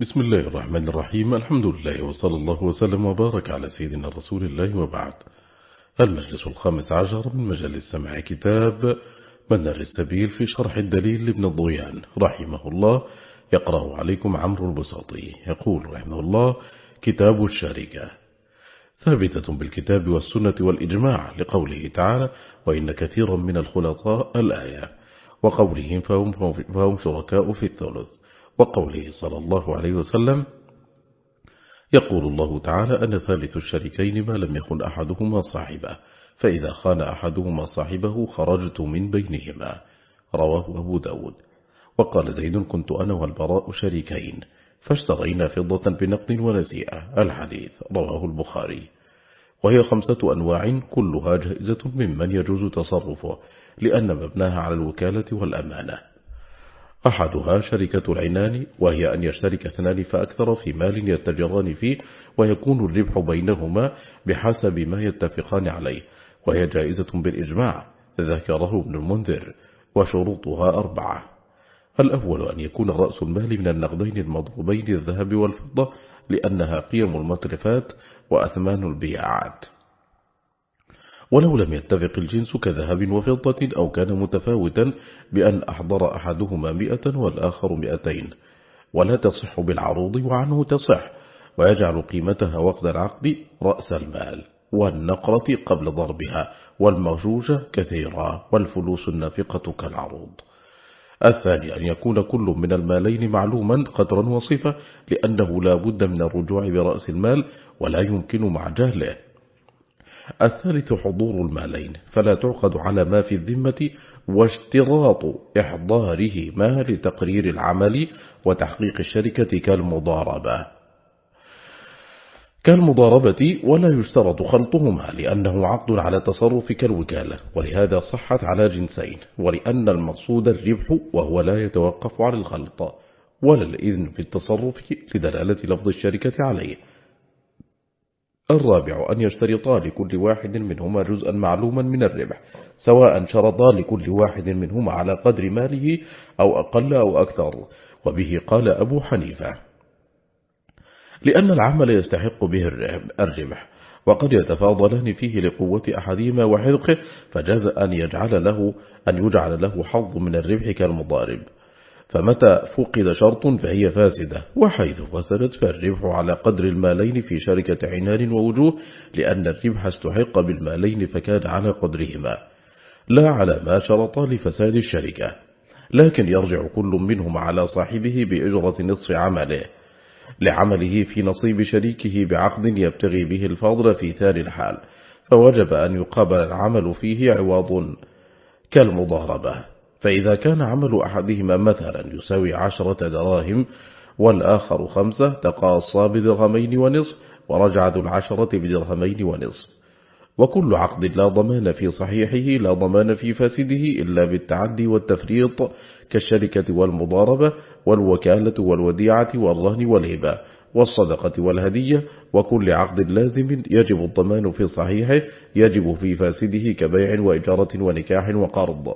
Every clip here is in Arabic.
بسم الله الرحمن الرحيم. الحمد لله وصلى الله وسلم وبارك على سيدنا رسول الله وبعد. المجلس الخامس عشر من مجلس سمع كتاب منر السبيل في شرح الدليل لابن الضيان رحمه الله. يقرأ عليكم عمرو البساطي. يقول رحمه الله كتاب الشركة ثابتة بالكتاب والسنة والإجماع لقوله تعالى وإن كثيرا من الخلطاء الآية وقولهم فهم, فهم شركاء في الثلث. وقوله صلى الله عليه وسلم يقول الله تعالى أن ثالث الشريكين ما لم يخن أحدهما صاحبه فإذا خان أحدهما صاحبه خرجت من بينهما. رواه أبو داود. وقال زيد كنت أنا والبراء شريكين فاشترينا فضة بنقد ونسيئة. الحديث. رواه البخاري. وهي خمسة أنواع كلها جائزة ممن يجوز تصرفه لأن مبناها على الوكالة والأمانة. أحدها شركة العنان وهي أن يشترك اثنان فأكثر في مال يتجران فيه ويكون الربح بينهما بحسب ما يتفقان عليه وهي جائزة بالإجماع ذكره ابن المنذر وشروطها أربعة. الأول أن يكون رأس المال من النقدين المضروبين الذهب والفضة لأنها قيم المطرفات وأثمان البيعات. ولو لم يتفق الجنس كذهب وفضة أو كان متفاوتا بأن أحضر أحدهما مئة والآخر مئتين. ولا تصح بالعروض وعنه تصح ويجعل قيمتها وقت العقد رأس المال والنقرة قبل ضربها والمرجوجة كثيرة والفلوس النافقة كالعروض. الثاني أن يكون كل من المالين معلوما قدرا وصفة لأنه لا بد من الرجوع برأس المال ولا يمكن مع جهله. الثالث حضور المالين فلا تعقد على ما في الذمة واشتراط إحضاره ما لتقرير العمل وتحقيق الشركة كالمضاربة. كالمضاربة ولا يشترط خلطهما لأنه عقد على تصرف كالوكالة ولهذا صحت على جنسين ولأن المقصود الربح وهو لا يتوقف على الخلط ولا الإذن في التصرف لدلالة لفظ الشركة عليه. الرابع أن يشترطا لكل واحد منهما جزءا معلوما من الربح سواء شرطا لكل واحد منهما على قدر ماله أو أقل أو أكثر. وبه قال أبو حنيفة لأن العمل يستحق به الربح وقد يتفاضلان فيه لقوة أحدهما وحذقه فجاز أن يجعل له أن يجعل له حظ من الربح كالمضارب. فمتى فقد شرط فهي فاسدة؟ وحيث فسدت فالربح على قدر المالين في شركة عنان ووجوه لأن الربح استحق بالمالين فكان على قدرهما. لا على ما شرط لفساد الشركة. لكن يرجع كل منهم على صاحبه بإجرة نصف عمله. لعمله في نصيب شريكه بعقد يبتغي به الفضل في ثاني الحال. فوجب أن يقابل العمل فيه عوض كالمضاربة. فإذا كان عمل أحدهما مثلا يساوي عشرة دراهم والآخر خمسة تقاصى بدرهمين ونصف ورجع ذو العشرة بدرهمين ونصف. وكل عقد لا ضمان في صحيحه لا ضمان في فاسده إلا بالتعدي والتفريط كالشركة والمضاربة والوكالة والوديعة والرهن والهبة والصدقة والهدية. وكل عقد لازم يجب الضمان في صحيحه يجب في فاسده كبيع وإجارة ونكاح وقرض.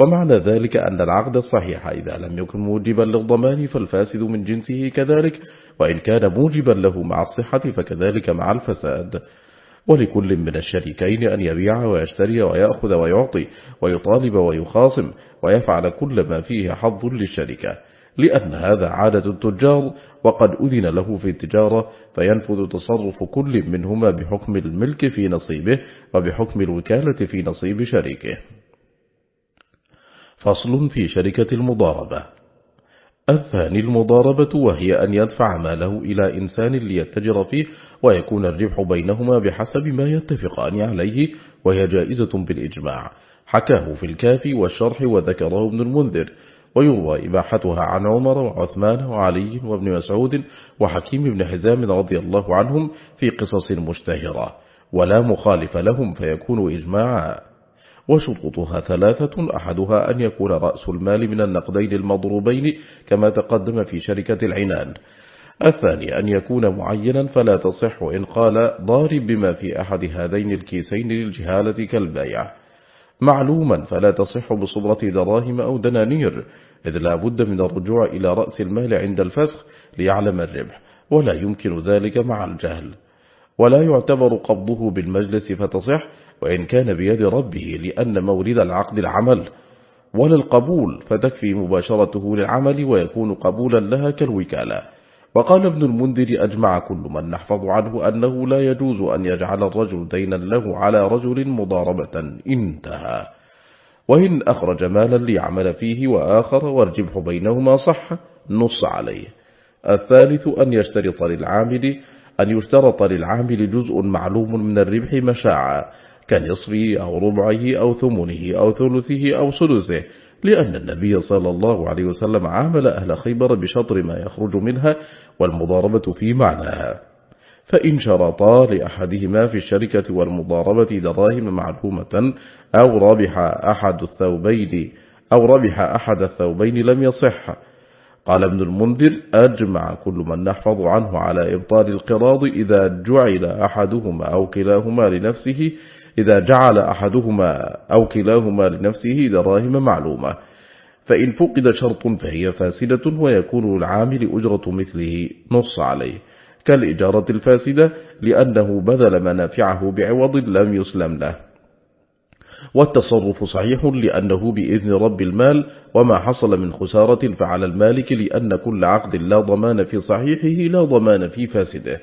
ومعنى ذلك أن العقد الصحيح إذا لم يكن موجبا للضمان فالفاسد من جنسه كذلك وإن كان موجبا له مع الصحة فكذلك مع الفساد. ولكل من الشريكين أن يبيع ويشتري ويأخذ ويعطي ويطالب ويخاصم ويفعل كل ما فيه حظ للشركة. لأن هذا عادة التجار وقد أذن له في التجارة فينفذ تصرف كل منهما بحكم الملك في نصيبه وبحكم الوكالة في نصيب شريكه. فصل في شركة المضاربة. الثاني المضاربة وهي أن يدفع ماله إلى إنسان ليتجر فيه ويكون الربح بينهما بحسب ما يتفقان عليه وهي جائزة بالإجماع. حكاه في الكافي والشرح وذكره ابن المنذر ويروى إباحتها عن عمر وعثمان وعلي وابن مسعود وحكيم بن حزام رضي الله عنهم في قصص مشتهرة. ولا مخالف لهم فيكون إجماعا. وشروطها ثلاثة أحدها أن يكون رأس المال من النقدين المضروبين كما تقدم في شركة العنان. الثاني أن يكون معينا فلا تصح إن قال ضارب بما في أحد هذين الكيسين للجهالة كالبيع. معلوما فلا تصح بصبرة دراهم أو دنانير إذ لا بد من الرجوع إلى رأس المال عند الفسخ ليعلم الربح ولا يمكن ذلك مع الجهل. ولا يعتبر قبضه بالمجلس فتصح وإن كان بيد ربه لأن مورد العقد العمل ولا القبول فتكفي مباشرته للعمل ويكون قبولا لها كالوكالة. وقال ابن المنذر أجمع كل من نحفظ عنه أنه لا يجوز أن يجعل الرجل دينا له على رجل مضاربة انتهى. وإن أخرج مالا ليعمل فيه وآخر والربح بينهما صح نص عليه. الثالث أن يشترط للعامل أن يشترط للعامل جزء معلوم من الربح مشاعا. كنصفه أو ربعه أو ثمنه أو ثلثه أو سدسه لأن النبي صلى الله عليه وسلم عامل أهل خيبر بشطر ما يخرج منها والمضاربة في معناها فإن شرطا لأحدهما في الشركة والمضاربة دراهم معلومة أو ربح أحد الثوبين أو ربح أحد الثوبين لم يصح. قال ابن المنذر أجمع كل من نحفظ عنه على إبطال القراض إذا جعل أحدهما أو كلاهما لنفسه إذا جعل أحدهما أو كلاهما لنفسه دراهم معلومة فإن فقد شرط فهي فاسدة ويكون العامل أجرة مثله نص عليه كالإجارة الفاسدة لأنه بذل منافعه بعوض لم يسلم له. والتصرف صحيح لأنه بإذن رب المال وما حصل من خسارة فعلى المالك لأن كل عقد لا ضمان في صحيحه لا ضمان في فاسده.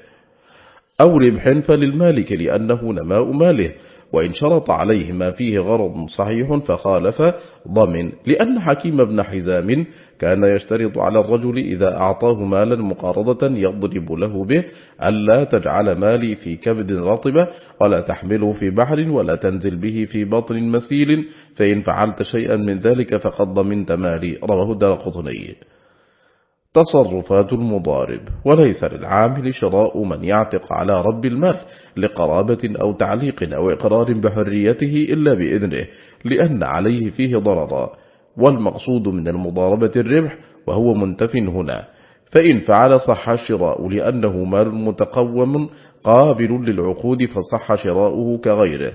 أو ربح فللمالك لأنه نماء ماله وإن شرط عليه ما فيه غرض صحيح فخالف ضمن لأن حكيم بن حزام كان يشترط على الرجل إذا أعطاه مالا مقارضة يضرب له به ألا تجعل مالي في كبد رطبة ولا تحمله في بحر ولا تنزل به في بطن مسيل فإن فعلت شيئا من ذلك فقد ضمنت مالي رواه الدار قطني. تصرفات المضارب وليس للعامل شراء من يعتق على رب المال لقرابة أو تعليق أو إقرار بحريته إلا بإذنه لأن عليه فيه ضررا والمقصود من المضاربة الربح وهو منتف هنا فإن فعل صح الشراء لأنه مال متقوم قابل للعقود فصح شراؤه كغيره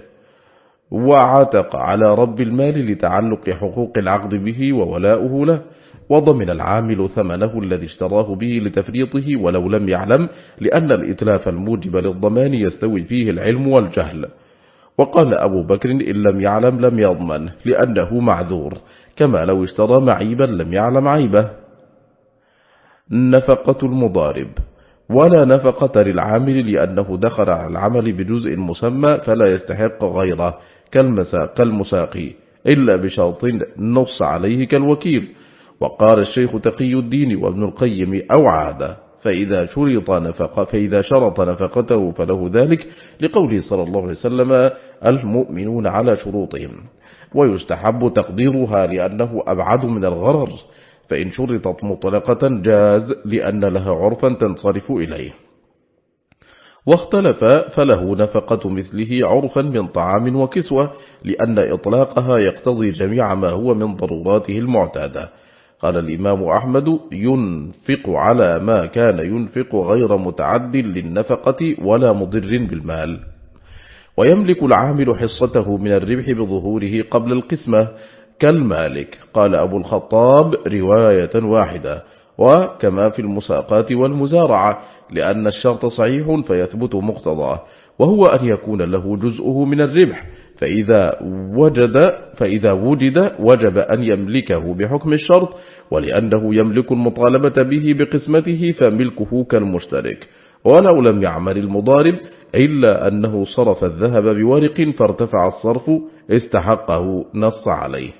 وعتق على رب المال لتعلق حقوق العقد به وولاؤه له وضمن العامل ثمنه الذي اشتراه به لتفريطه ولو لم يعلم لأن الإتلاف الموجب للضمان يستوي فيه العلم والجهل. وقال أبو بكر إن لم يعلم لم يضمن لأنه معذور كما لو اشترى معيبا لم يعلم عيبه. نفقة المضارب. ولا نفقة للعامل لأنه دخل على العمل بجزء مسمى فلا يستحق غيره كالمساقي إلا بشرط نص عليه كالوكيل. وقال الشيخ تقي الدين وابن القيم أو عادة فإذا شرط نفق فإذا شرط نفقته فله ذلك لقوله صلى الله عليه وسلم المؤمنون على شروطهم. ويستحب تقديرها لأنه أبعد من الغرر فإن شرطت مطلقة جاز لأن لها عرفا تنصرف إليه. واختلف فله نفقة مثله عرفا من طعام وكسوة لأن إطلاقها يقتضي جميع ما هو من ضروراته المعتادة. قال الإمام أحمد ينفق على ما كان ينفق غير متعد للنفقة ولا مضر بالمال. ويملك العامل حصته من الربح بظهوره قبل القسمة. كالمالك قال أبو الخطاب رواية واحدة. وكما في المساقات والمزارعة لأن الشرط صحيح فيثبت مقتضاه. وهو أن يكون له جزءه من الربح فإذا وجد فإذا وجد وجب أن يملكه بحكم الشرط ولأنه يملك المطالبة به بقسمته فملكه كالمشترك. ولو لم يعمل المضارب إلا أنه صرف الذهب بورق فارتفع الصرف استحقه نص عليه.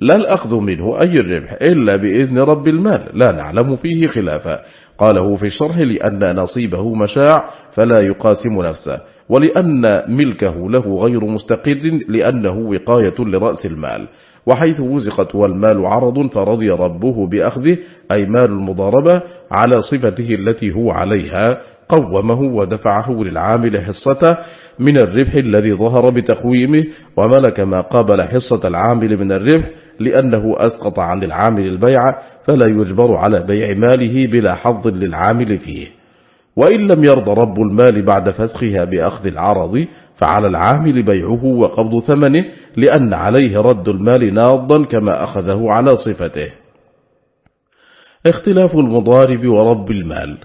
لا الأخذ منه أي الربح إلا بإذن رب المال لا نعلم فيه خلافا. قاله في الشرح لأن نصيبه مشاع فلا يقاسم نفسه. ولأن ملكه له غير مستقر لأنه وقاية لرأس المال وحيث وزقت والمال عرض فرضي ربه بأخذه أي مال المضاربة على صفته التي هو عليها قومه ودفعه للعامل حصته من الربح الذي ظهر بتقويمه وملك ما قابل حصة العامل من الربح لأنه أسقط عن العامل البيع فلا يجبر على بيع ماله بلا حظ للعامل فيه. وإن لم يرضى رب المال بعد فسخها بأخذ العرض فعلى العامل بيعه وقبض ثمنه لأن عليه رد المال ناضا كما أخذه على صفته. اختلاف المضارب ورب المال.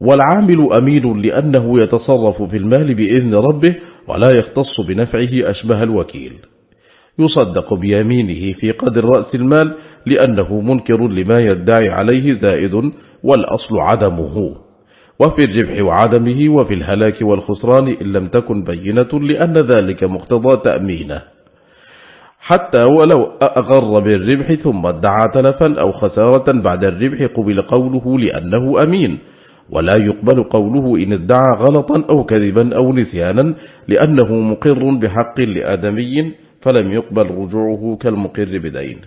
والعامل أمين لأنه يتصرف في المال بإذن ربه ولا يختص بنفعه أشبه الوكيل. يصدق بيمينه في قدر رأس المال لأنه منكر لما يدعي عليه زائد والأصل عدمه. وفي الربح وعدمه وفي الهلاك والخسران إن لم تكن بينة لأن ذلك مقتضى تأمينه. حتى ولو أغر بالربح ثم ادعى تلفا أو خسارة بعد الربح قبل قوله لأنه أمين. ولا يقبل قوله إن ادعى غلطا أو كذبا أو نسيانا لأنه مقر بحق لآدمي فلم يقبل رجوعه كالمقر بدين.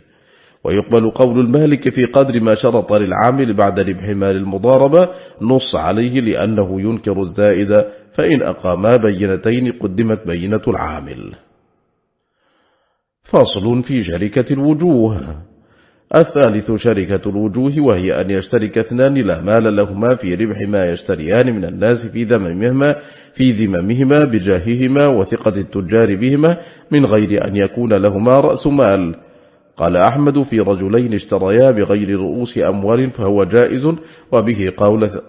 ويقبل قول المالك في قدر ما شرط للعامل بعد ربح مال المضاربة نص عليه لأنه ينكر الزائد فإن أقاما بينتين قدمت بينة العامل. فاصل في شركة الوجوه. الثالث شركة الوجوه وهي أن يشترك اثنان لا مال لهما في ربح ما يشتريان من الناس في ذممهما في ذممهما بجاههما وثقة التجار بهما من غير أن يكون لهما رأس مال. قال أحمد في رجلين اشتريا بغير رؤوس أموال فهو جائز وبه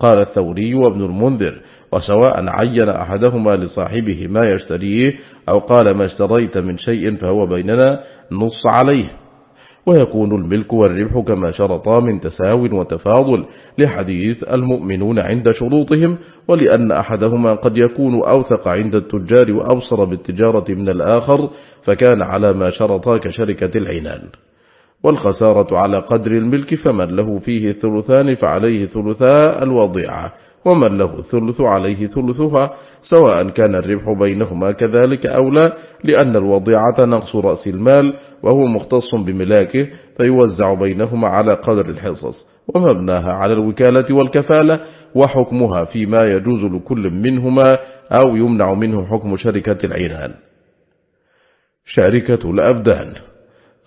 قال الثوري وابن المنذر وسواء عين أحدهما لصاحبه ما يشتريه أو قال ما اشتريت من شيء فهو بيننا نص عليه ويكون الملك والربح كما شرطا من تساو وتفاضل لحديث المؤمنون عند شروطهم ولأن أحدهما قد يكون أوثق عند التجار وأبصر بالتجارة من الآخر فكان على ما شرطا كشركة العنان. والخسارة على قدر الملك فمن له فيه ثلثان فعليه ثلثاء الوضيعة. ومن له الثلث عليه ثلثها سواء كان الربح بينهما كذلك أو لا لأن الوضيعة نقص رأس المال وهو مختص بملاكه فيوزع بينهما على قدر الحصص. ومبناها على الوكالة والكفالة وحكمها فيما يجوز لكل منهما أو يمنع منه حكم شركة العنان شركة الأبدان.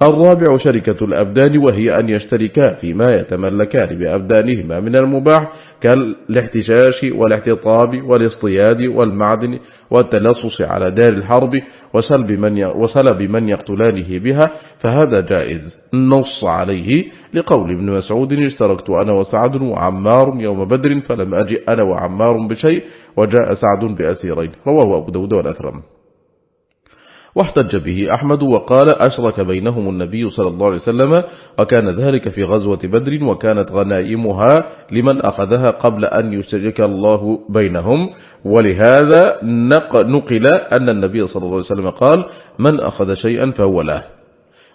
الرابع شركة الأبدان وهي أن يشتركا فيما يتملكان بأبدانهما من المباح كالاحتشاش والاحتطاب والاصطياد والمعدن والتلصص على دار الحرب وسلب من, وسلب من يقتلانه بها فهذا جائز. نص عليه. لقول ابن مسعود اشتركت أنا وسعد وعمار يوم بدر فلم أجئ أنا وعمار بشيء وجاء سعد بأسيرين رواه أبو داود والأثرم. واحتج به أحمد وقال أشرك بينهم النبي صلى الله عليه وسلم وكان ذلك في غزوة بدر وكانت غنائمها لمن أخذها قبل أن يشرك الله بينهم ولهذا نقل أن النبي صلى الله عليه وسلم قال من أخذ شيئا فهو له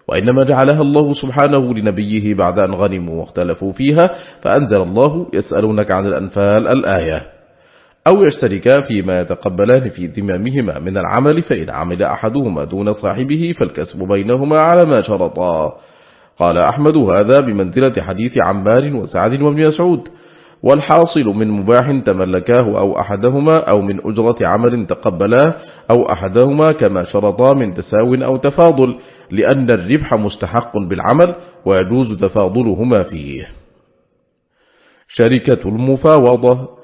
وإنما جعلها الله سبحانه لنبيه بعد أن غنموا واختلفوا فيها فأنزل الله يسألونك عن الأنفال الآية أو يشتركا فيما يتقبلان في ذمامهما من العمل فإن عمل أحدهما دون صاحبه فالكسب بينهما على ما شرطا. قال أحمد هذا بمنزلة حديث عمار وسعد وابن يسعود والحاصل من مباح تملكاه أو أحدهما أو من أجرة عمل تقبلاه أو أحدهما كما شرطا من تساو أو تفاضل لأن الربح مستحق بالعمل ويجوز تفاضلهما فيه. شركة المفاوضة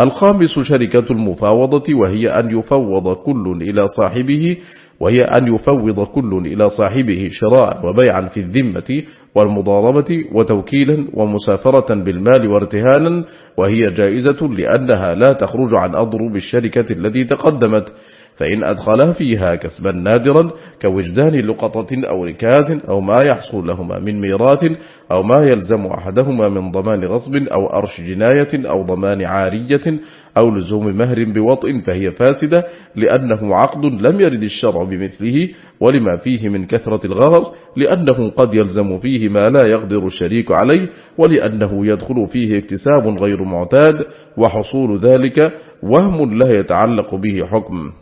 الخامس شركة المفاوضة وهي أن يفوض كل إلى صاحبه وهي أن يفوض كل إلى صاحبه شراء وبيعا في الذمة والمضاربة وتوكيلا ومسافرة بالمال وارتهانا وهي جائزة لأنها لا تخرج عن أضرب الشركة التي تقدمت. فإن أدخلها فيها كسبا نادرا كوجدان لقطة أو ركاز أو ما يحصل لهما من ميراث أو ما يلزم أحدهما من ضمان غصب أو أرش جناية أو ضمان عارية أو لزوم مهر بوطء فهي فاسدة لأنه عقد لم يرد الشرع بمثله ولما فيه من كثرة الغرر لأنه قد يلزم فيه ما لا يقدر الشريك عليه ولأنه يدخل فيه اكتساب غير معتاد وحصول ذلك وهم لا يتعلق به حكم.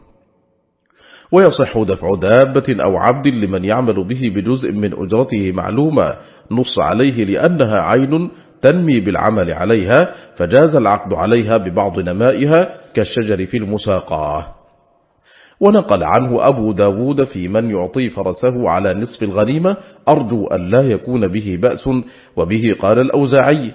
ويصح دفع دابة أو عبد لمن يعمل به بجزء من أجرته معلومة نص عليه لأنها عين تنمي بالعمل عليها فجاز العقد عليها ببعض نمائها كالشجر في المساقاة. ونقل عنه أبو داود في من يعطي فرسه على نصف الغنيمة أرجو أن لا يكون به بأس وبه قال الأوزاعي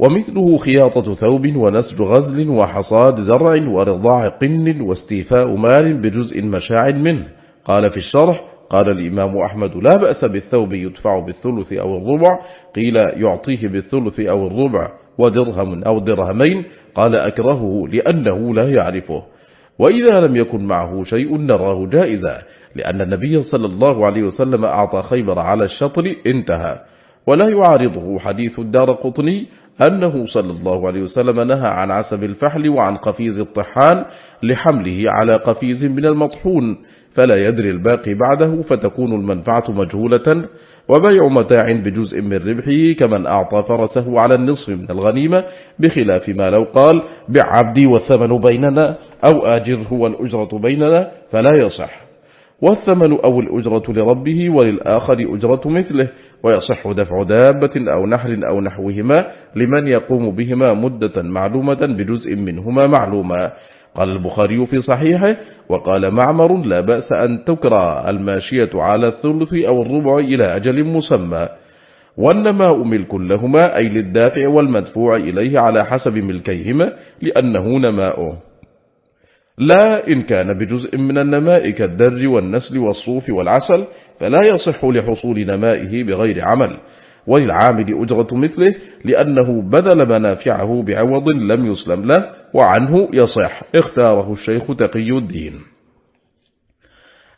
ومثله خياطة ثوب ونسج غزل وحصاد زرع ورضاع قن واستيفاء مال بجزء مشاع منه. قال في الشرح قال الإمام أحمد لا بأس بالثوب يدفع بالثلث أو الربع قيل يعطيه بالثلث أو الربع ودرهم أو درهمين قال أكرهه لأنه لا يعرفه وإذا لم يكن معه شيء نراه جائزا لأن النبي صلى الله عليه وسلم أعطى خيبر على الشطر انتهى. ولا يعارضه حديث الدار قطني أنه صلى الله عليه وسلم نهى عن عسب الفحل وعن قفيز الطحان لحمله على قفيز من المطحون فلا يدري الباقي بعده فتكون المنفعة مجهولة وبيع متاع بجزء من ربحه كمن أعطى فرسه على النصف من الغنيمة بخلاف ما لو قال بعبدي والثمن بيننا أو آجره والأجرة بيننا فلا يصح. والثمن أو الأجرة لربه وللآخر أجرة مثله ويصح دفع دابة أو نحل أو نحوهما لمن يقوم بهما مدة معلومة بجزء منهما معلوما. قال البخاري في صحيحه وقال معمر لا بأس أن تكرى الماشية على الثلث أو الربع إلى أجل مسمى. والنماء ملك لهما أي للدافع والمدفوع إليه على حسب ملكيهما لأنه نماؤه. لا إن كان بجزء من النماء كالدر والنسل والصوف والعسل فلا يصح لحصول نمائه بغير عمل. وللعامل أجرة مثله لأنه بذل منافعه بعوض لم يسلم له وعنه يصح. اختاره الشيخ تقي الدين.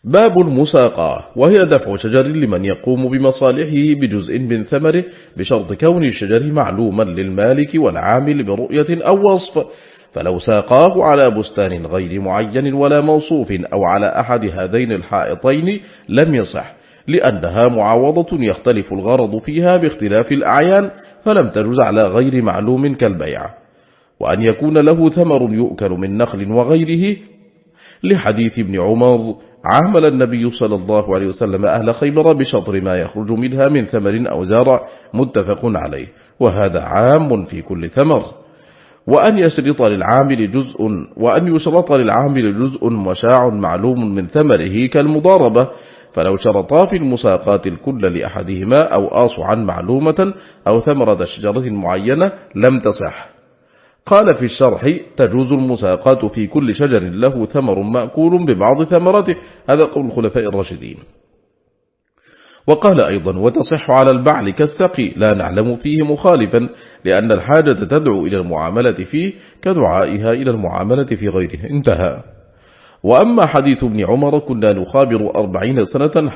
باب المساقة وهي دفع شجر لمن يقوم بمصالحه بجزء من ثمره بشرط كون الشجر معلوما للمالك والعامل برؤية أو وصف فلو ساقاه على بستان غير معين ولا موصوف أو على أحد هذين الحائطين لم يصح لأنها معاوضة يختلف الغرض فيها باختلاف الأعيان فلم تجز على غير معلوم كالبيع. وأن يكون له ثمر يؤكل من نخل وغيره لحديث ابن عمر عامل النبي صلى الله عليه وسلم أهل خيبر بشطر ما يخرج منها من ثمر أو زارع متفق عليه وهذا عام في كل ثمر. وأن يشرط للعامل جزء وأن يشرط للعامل جزء مشاع معلوم من ثمره كالمضاربة. فلو شرطا في المساقات الكل لأحدهما أو آصوا عن معلومة أو ثمرة شجرة معينة لم تصح. قال في الشرح تجوز المساقات في كل شجر له ثمر مأكول ببعض ثمرته. هذا قول الخلفاء الراشدين. وقال أيضا وتصح على البعل كالسقي لا نعلم فيه مخالفا لأن الحاجة تدعو إلى المعاملة فيه كدعائها إلى المعاملة في غيره انتهى. وأما حديث ابن عمر كنا نخابر أربعين سنة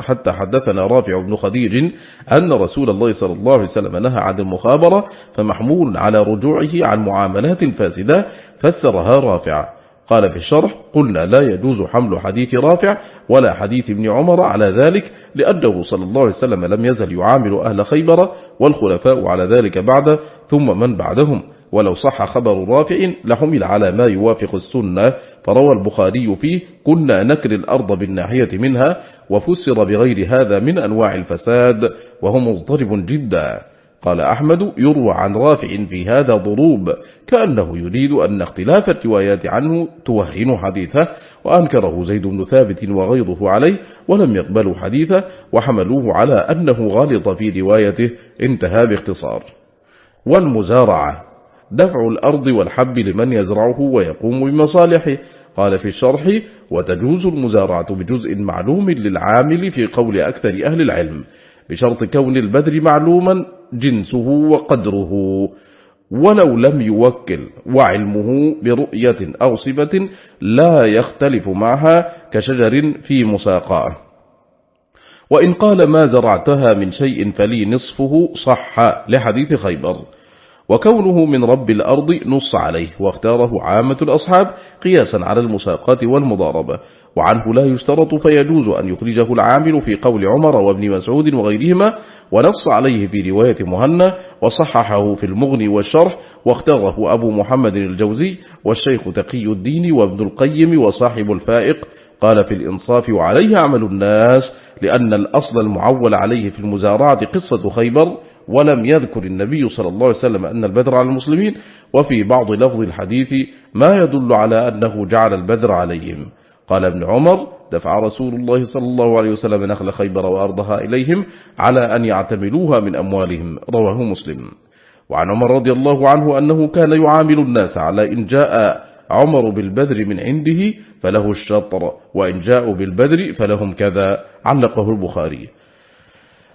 حتى حدثنا رافع بن خديج أن رسول الله صلى الله عليه وسلم نهى عن المخابرة فمحمول على رجوعه عن معاملات فاسدة فسرها رافع. قال في الشرح قلنا لا يجوز حمل حديث رافع ولا حديث ابن عمر على ذلك لأنه صلى الله عليه وسلم لم يزل يعامل أهل خيبر والخلفاء على ذلك بعد ثم من بعدهم. ولو صح خبر رافع لحمل على ما يوافق السنة. فروى البخاري فيه كنا نكر الأرض بالناحية منها وفسر بغير هذا من أنواع الفساد وهو مضطرب جدا. قال أحمد يروى عن رافع في هذا ضروب كأنه يريد أن اختلاف الروايات عنه توهن حديثه وأنكره زيد بن ثابت وغيره عليه ولم يقبلوا حديثه وحملوه على أنه غالط في روايته انتهى باختصار. والمزارعة دفع الأرض والحب لمن يزرعه ويقوم بمصالحه. قال في الشرح وتجوز المزارعة بجزء معلوم للعامل في قول أكثر أهل العلم بشرط كون البدر معلوما جنسه وقدره ولو لم يوكل وعلمه برؤية أو صفة لا يختلف معها كشجر في مساقاه. وإن قال ما زرعتها من شيء فلي نصفه صح لحديث خيبر. وكونه من رب الأرض نص عليه واختاره عامة الأصحاب قياسا على المساقات والمضاربة. وعنه لا يشترط فيجوز أن يخرجه العامل في قول عمر وابن مسعود وغيرهما ونص عليه في رواية مهنا وصححه في المغني والشرح واختاره أبو محمد الجوزي والشيخ تقي الدين وابن القيم وصاحب الفائق. قال في الإنصاف وعليه عمل الناس لأن الأصل المعول عليه في المزارعة قصة خيبر ولم يذكر النبي صلى الله عليه وسلم أن البدر على المسلمين. وفي بعض لفظ الحديث ما يدل على أنه جعل البدر عليهم. قال ابن عمر دفع رسول الله صلى الله عليه وسلم نخل خيبر وأرضها إليهم على أن يعتملوها من أموالهم. رواه مسلم. وعن عمر رضي الله عنه أنه كان يعامل الناس على إن جاء عمر بالبدر من عنده فله الشطر وإن جاءوا بالبدر فلهم كذا. علقه البخاري.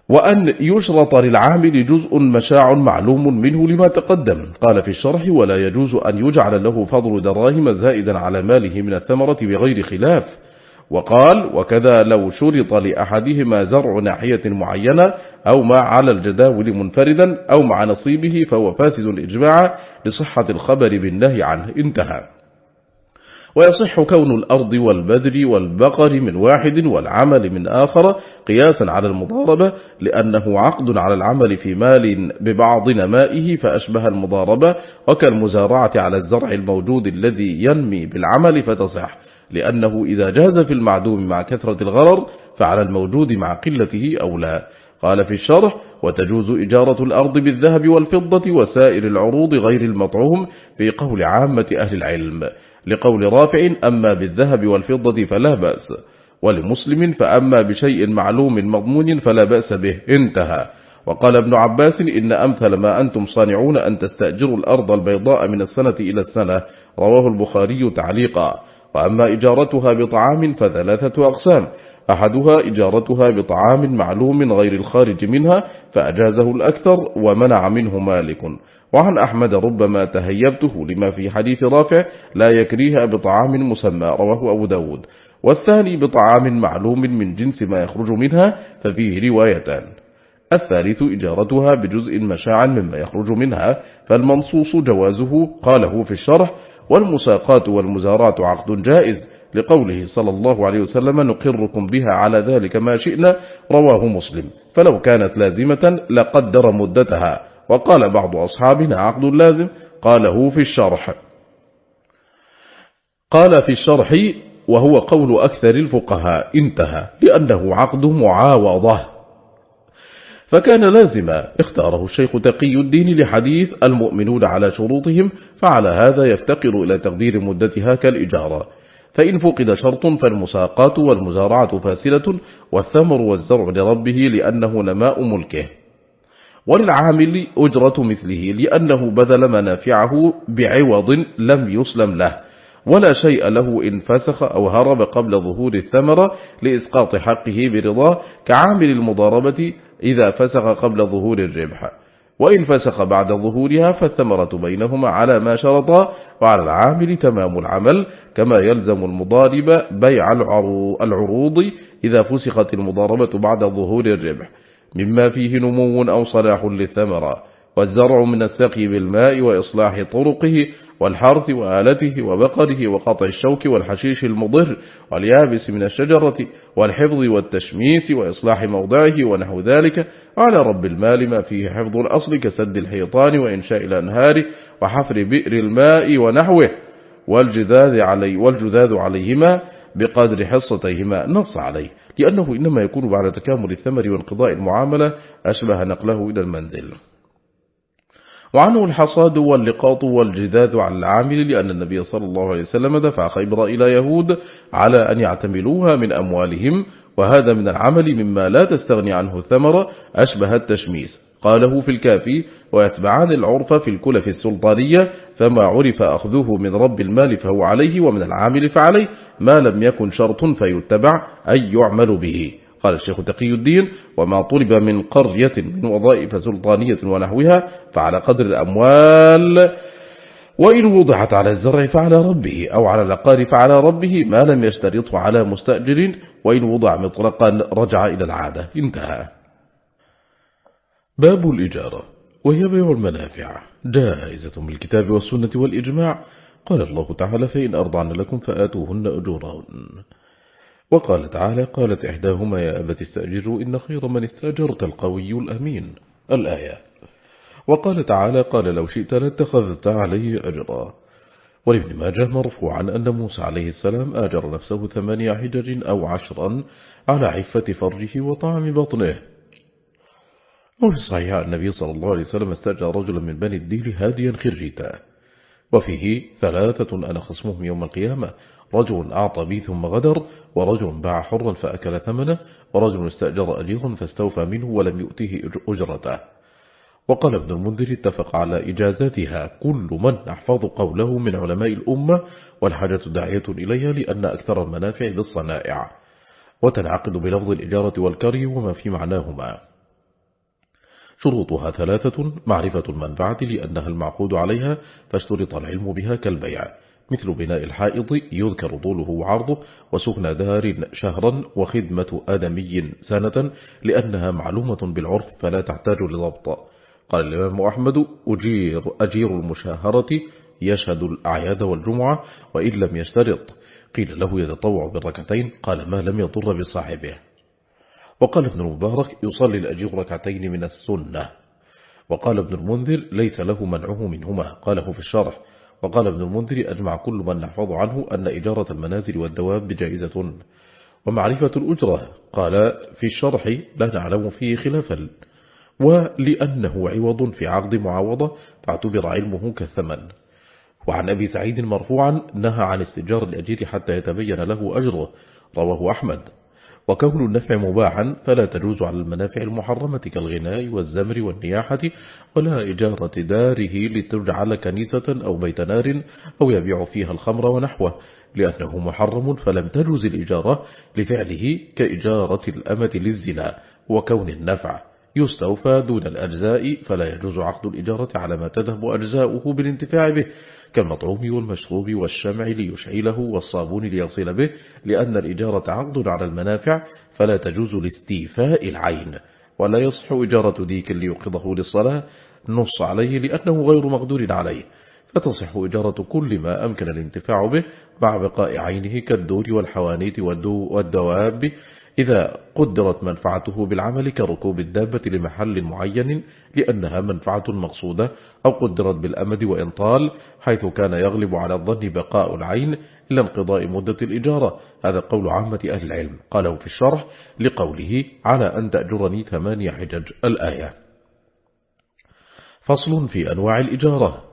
وأن يشرط للعامل جزء مشاع معلوم منه لما تقدم. قال في الشرح ولا يجوز أن يجعل له فضل دراهم زائدا على ماله من الثمرة بغير خلاف. وقال وكذا لو شرط لأحدهما زرع ناحية معينة أو ما على الجداول منفردا أو مع نصيبه فهو فاسد الإجماع لصحة الخبر بالنهي عنه. انتهى. ويصح كون الأرض والبذر والبقر من واحد والعمل من آخر قياسا على المضاربة لأنه عقد على العمل في مال ببعض نمائه فأشبه المضاربة وكالمزارعة على الزرع الموجود الذي ينمي بالعمل فتصح لأنه إذا جاز في المعدوم مع كثرة الغرر فعلى الموجود مع قلته أو لا. قال في الشرح وتجوز إجارة الأرض بالذهب والفضة وسائر العروض غير المطعوم في قول عامة أهل العلم. لقول رافع أما بالذهب والفضة فلا بأس. ولمسلم فأما بشيء معلوم مضمون فلا بأس به. انتهى. وقال ابن عباس إن أمثل ما أنتم صانعون أن تستأجروا الأرض البيضاء من السنة إلى السنة. رواه البخاري تعليقا. وأما إجارتها بطعام فثلاثة أقسام. أحدها إجارتها بطعام معلوم غير الخارج منها فأجازه الأكثر ومنع منه مالك. وعن أحمد ربما تهيبته لما في حديث رافع لا يكريها بطعام مسمى رواه أبو داود. والثاني بطعام معلوم من جنس ما يخرج منها ففيه روايتان. الثالث إجارتها بجزء مشاعا مما يخرج منها فالمنصوص جوازه قاله في الشرح والمساقات والمزارات عقد جائز لقوله صلى الله عليه وسلم نقركم بها على ذلك ما شئنا رواه مسلم. فلو كانت لازمة لقدر مدتها. وقال بعض أصحابنا عقد لازم قاله في الشرح. قال في الشرح وهو قول أكثر الفقهاء انتهى لأنه عقد معاوضة. فكان لازما اختاره الشيخ تقي الدين لحديث المؤمنون على شروطهم فعلى هذا يفتقر إلى تقدير مدتها كالإجارة. فإن فقد شرط فالمساقات والمزارعة فاسلة والثمر والزرع لربه لأنه نماء ملكه. وللعامل أجرة مثله لأنه بذل منافعه بعوض لم يسلم له. ولا شيء له إن فسخ أو هرب قبل ظهور الثمرة لإسقاط حقه برضاه كعامل المضاربة إذا فسخ قبل ظهور الربح. وإن فسخ بعد ظهورها فالثمرة بينهما على ما شرطا وعلى العامل تمام العمل كما يلزم المضارب بيع العروض إذا فسخت المضاربة بعد ظهور الربح. مما فيه نمو أو صلاح للثمرة. والزرع من السقي بالماء وإصلاح طرقه والحرث وآلته وبقره وقطع الشوك والحشيش المضر واليابس من الشجرة والحفظ والتشميس وإصلاح موضعه ونحو ذلك. وعلى رب المال ما فيه حفظ الأصل كسد الحيطان وإنشاء الأنهار وحفر بئر الماء ونحوه والجذاذ, علي والجذاذ عليهما بقدر حصتيهما نص عليه. لأنه إنما يكون بعد تكامل الثمر وانقضاء المعاملة أشبه نقله إلى المنزل. وعنه الحصاد واللقاط والجذاذ على العامل لأن النبي صلى الله عليه وسلم دفع خيبر إلى يهود على أن يعتملوها من أموالهم وهذا من العمل مما لا تستغني عنه الثمرة أشبه التشميس. قاله في الكافي ويتبعان العرف في الكلف السلطانية فما عرف أخذه من رب المال فهو عليه ومن العامل فعليه ما لم يكن شرط فيتبع أي يعمل به. قال الشيخ تقي الدين وما طلب من قرية من وظائف سلطانية ونحوها فعلى قدر الأموال وإن وضعت على الزرع فعلى ربه أو على العقار فعلى ربه ما لم يشترطه على مستأجر وإن وضع مطلقا رجع إلى العادة. انتهى. باب الإجارة وهي بيع المنافع. جائزة بالكتاب والسنة والإجماع. قال الله تعالى فإن أرضعن لكم فآتوهن أجورهن. وقال تعالى قالت إحداهما يا أبت استأجروا إن خير من استأجرت القوي الأمين. الآية. وقال تعالى قال لو شئت لاتخذت عليه أجرا. ولابن ماجه مرفوعا أن موسى عليه السلام آجر نفسه ثمانية حجج أو عشرا على عفة فرجه وطعم بطنه. وفي الصحيح النبي صلى الله عليه وسلم استأجر رجلا من بني الديل هاديا خرجيتا. وفيه ثلاثة أنا خصمهم يوم القيامة. رجل أعطى بي ثم غدر ورجل باع حرا فأكل ثمنه ورجل استأجر أجيرا فاستوفى منه ولم يؤته أجرته. وقال ابن المنذر اتفق على إجازتها كل من نحفظ قوله من علماء الأمة والحاجة داعية إليها لأن أكثر المنافع بالصنائع وتنعقد بلفظ الإجارة والكري وما في معناهما. شروطها ثلاثة معرفة المنفعة لأنها المعقود عليها فاشترط العلم بها كالبيع. مثل بناء الحائض يذكر طوله وعرضه وسكن دار شهرا وخدمة آدمي سنة لأنها معلومة بالعرف فلا تحتاج لضبط. قال الإمام أحمد أجير, أجير المشاهرة يشهد الأعياد والجمعة وإن لم يشترط. قيل له يتطوع بالركعتين قال ما لم يضر بصاحبه. وقال ابن المبارك يصلي الأجير ركعتين من السنة. وقال ابن المنذر ليس له منعه منهما. قاله في الشرح وقال ابن المنذر أجمع كل من نحفظ عنه أن إجارة المنازل والدواب جائزة ومعرفة الأجرة قال في الشرح لا نعلم فيه خلافا ولأنه عوض في عقد معاوضة فاعتبر علمه كالثمن وعن أبي سعيد مرفوعا نهى عن استجار الأجير حتى يتبين له أجره رواه أحمد. وكون النفع مباحا فلا تجوز على المنافع المحرمة كالغناء والزمر والنياحة ولا إجارة داره لتجعل كنيسة أو بيت نار أو يبيع فيها الخمر ونحوه لأنه محرم فلم تجوز الإجارة لفعله كإجارة الأمة للزنا وكون النفع يستوفى دون الأجزاء فلا يجوز عقد الإجارة على ما تذهب أجزاؤه بالانتفاع به. كالمطعوم والمشروب والشمع ليشعله والصابون ليصل به لأن الإجارة عقد على المنافع فلا تجوز لاستيفاء العين. ولا يصح إجارة ديك ليوقظه للصلاة نص عليه لأنه غير مقدور عليه. فتصح إجارة كل ما أمكن الانتفاع به مع بقاء عينه كالدور والحوانيت والدواب إذا قدرت منفعته بالعمل كركوب الدابة لمحل معين لأنها منفعة مقصودة أو قدرت بالأمد وإن طال حيث كان يغلب على الظن بقاء العين إلى انقضاء مدة الإجارة. هذا قول عامة أهل العلم. قاله في الشرح لقوله على أن تأجرني ثمانية حجج الآية فصل في أنواع الإجارة.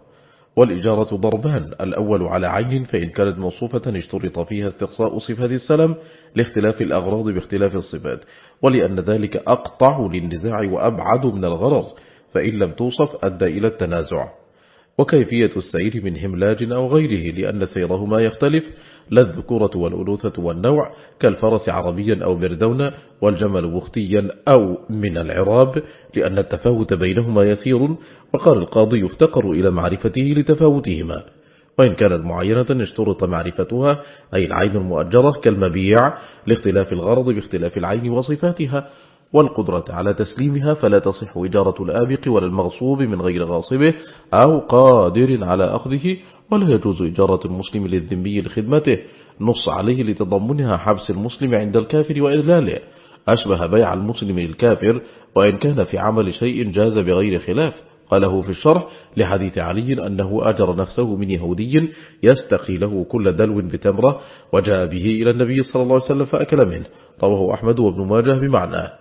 والإجارة ضربان. الأول على عين فإن كانت موصوفة اشترط فيها استقصاء صفات السلم لاختلاف الأغراض باختلاف الصفات. ولأن ذلك أقطع للنزاع وأبعد من الغرض فإن لم توصف أدى إلى التنازع. وكيفية السير من هملاج أو غيره لأن سيرهما يختلف لا الذكورة والأنوثة والنوع كالفرس عربيا أو بردونا والجمل بختيا أو من العراب لأن التفاوت بينهما يسير وقال القاضي يفتقر إلى معرفته لتفاوتهما. وإن كانت معينة اشترط معرفتها أي العين المؤجرة كالمبيع لاختلاف الغرض باختلاف العين وصفاتها والقدرة على تسليمها فلا تصح إجارة الآبق ولا المغصوب من غير غاصبه أو قادر على أخذه ولا يجوز إجارة المسلم للذنبي لخدمته. نص عليه لتضمنها حبس المسلم عند الكافر وإذلاله. أشبه بيع المسلم للكافر وإن كان في عمل شيء جاز بغير خلاف. قاله في الشرح لحديث علي أنه أجر نفسه من يهودي يستقي له كل دلو بتمرة وجاء به إلى النبي صلى الله عليه وسلم فأكل منه. رواه أحمد وابن ماجه بمعناه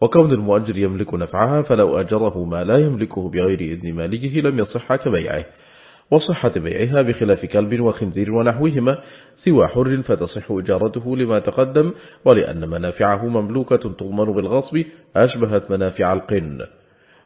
وكون المؤجر يملك نفعها فلو أجره ما لا يملكه بغير إذن مالكه لم يصح كبيعه. وصحة بيعها بخلاف كلب وخنزير ونحوهما سوى حر فتصح إجارته لما تقدم ولأن منافعه مملوكة تضمن بالغصب أشبهت منافع القن.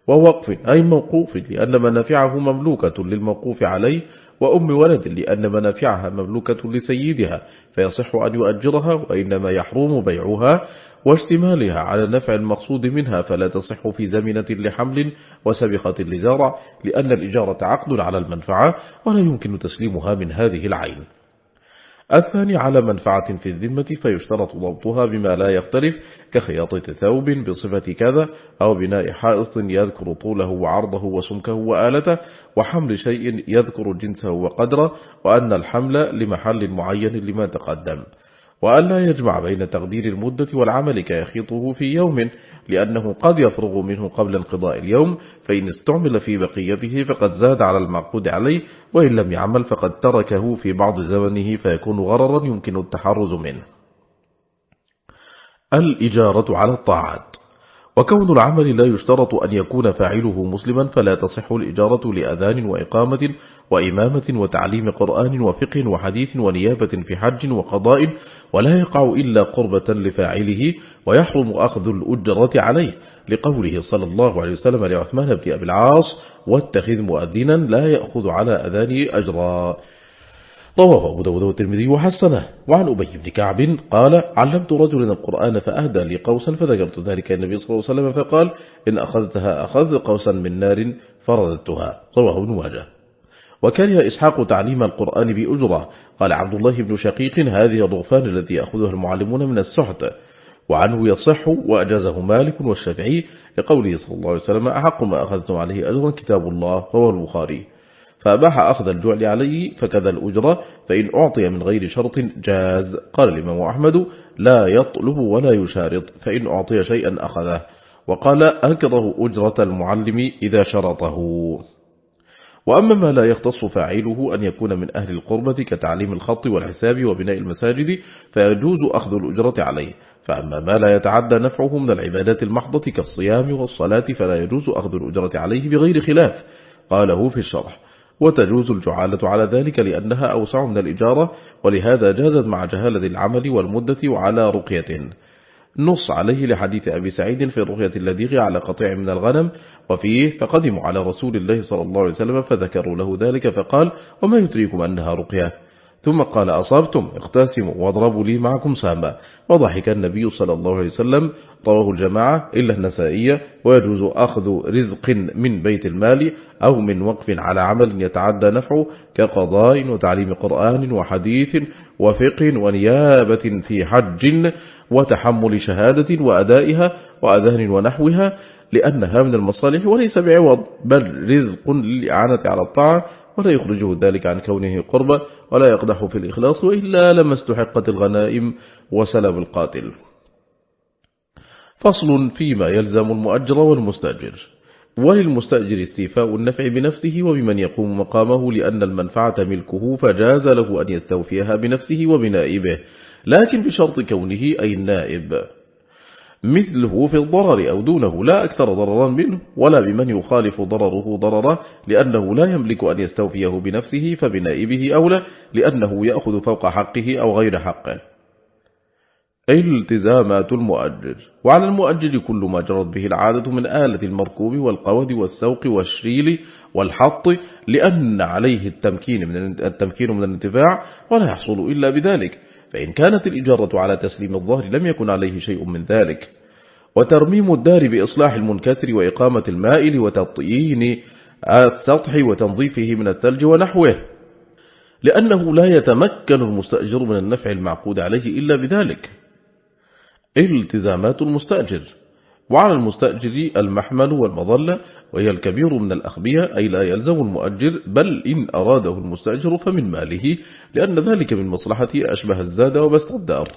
ووقف أي موقوف لأن منافعه مملوكة للموقوف عليه وأم ولد لأن منافعها مملوكة لسيدها فيصح أن يؤجرها وإنما يحرم بيعها واشتمالها على النفع المقصود منها فلا تصح في زمنة لحمل وسبخة لزارع لأن الإجارة عقد على المنفعة ولا يمكن تسليمها من هذه العين. الثاني على منفعة في الذمة فيشترط ضبطها بما لا يختلف كخياطة ثوب بصفة كذا أو بناء حائط يذكر طوله وعرضه وسمكه وآلته وحمل شيء يذكر جنسه وقدره وأن الحمل لمحل معين لما تقدم. وأن لا يجمع بين تقدير المدة والعمل كيخيطه في يوم لأنه قد يفرغ منه قبل انقضاء اليوم فإن استعمل في بقيته فقد زاد على المعقود عليه وإن لم يعمل فقد تركه في بعض زمنه فيكون غررا يمكن التحرز منه. الإجارة على الطاعات. وكون العمل لا يشترط أن يكون فاعله مسلما فلا تصح الإجارة لأذان وإقامة وإمامة وتعليم قرآن وفقه وحديث ونيابة في حج وقضاء ولا يقع إلا قربة لفاعله ويحرم أخذ الأجرة عليه لقوله صلى الله عليه وسلم لعثمان بن أبي العاص واتخذ مؤذنا لا يأخذ على أذانه أجرا. رواه أبو داود والترمذي وحسنه. وعن أبي بن كعب قال علمت رجلا القرآن فأهدى لي قوسا فذكرت ذلك النبي صلى الله عليه وسلم فقال إن أخذتها أخذت قوسا من نار فرددتها رواه ابن ماجه. وكره إسحاق تعليم القرآن بأجرة قال عبد الله بن شقيق هذه الرغفان الذي يأخذها المعلمون من السحت. وعنه يصح وأجازه مالك والشافعي لقوله صلى الله عليه وسلم أحق ما أخذتم عليه أجرا كتاب الله رواه البخاري. فأباح أخذ الجعل عليه فكذا الأجرة فإن أعطي من غير شرط جاز. قال الإمام أحمد لا يطلب ولا يشارط فإن أعطي شيئا أخذه. وقال أكره أجرة المعلم إذا شرطه. وأما ما لا يختص فاعله أن يكون من أهل القربة كتعليم الخط والحساب وبناء المساجد فيجوز أخذ الأجرة عليه. فأما ما لا يتعدى نفعه من العبادات المحضة كالصيام والصلاة فلا يجوز أخذ الأجرة عليه بغير خلاف. قاله في الشرح. وتجوز الجعالة على ذلك لأنها أوسع من الإجارة ولهذا جازت مع جهالة العمل والمدة وعلى رقية نص عليه لحديث أبي سعيد في الرقية الذي على قطيع من الغنم وفيه فقدموا على رسول الله صلى الله عليه وسلم فذكروا له ذلك فقال وما يدريكم أنها رقية؟ ثم قال أصابتم؟ اقتاسموا واضربوا لي معكم ساما وضحك النبي صلى الله عليه وسلم رواه الجماعة إلا النسائية ويجوز أخذ رزق من بيت المال أو من وقف على عمل يتعدى نفعه كقضاء وتعليم قرآن وحديث وفقه ونيابة في حج وتحمل شهادة وأدائها وأذان ونحوها لأنها من المصالح وليس بعوض بل رزق للإعانة على الطاعة ولا يخرجه ذلك عن كونه قربة. ولا يقدح في الإخلاص وإلا لما استحقت الغنائم وسلب القاتل. فصل فيما يلزم المؤجر والمستأجر. وللمستأجر استيفاء النفع بنفسه وبمن يقوم مقامه لأن المنفعة ملكه فجاز له أن يستوفيها بنفسه وبنائبه لكن بشرط كونه أي النائب مثله في الضرر أو دونه. لا أكثر ضررا منه ولا بمن يخالف ضرره ضرره لأنه لا يملك أن يستوفيه بنفسه فبنائبه أولى لأنه يأخذ فوق حقه أو غير حقه التزامات المؤجر وعلى المؤجر كل ما جرت به العادة من آلة المركوب والقود والسوق والشريل والحط لأن عليه التمكين من التمكين من الانتفاع ولا يحصل إلا بذلك. فإن كانت الإجارة على تسليم الظهر لم يكن عليه شيء من ذلك. وترميم الدار بإصلاح المنكسر وإقامة المائل وتطيين السطح وتنظيفه من الثلج ونحوه لأنه لا يتمكن المستأجر من النفع المعقود عليه إلا بذلك. التزامات المستأجر وعلى المستأجر المحمل والمظلة وهي الكبير من الأخبية أي لا يلزم المؤجر بل إن أراده المستأجر فمن ماله لأن ذلك من مصلحته أشبه الزاد وبسط الدار.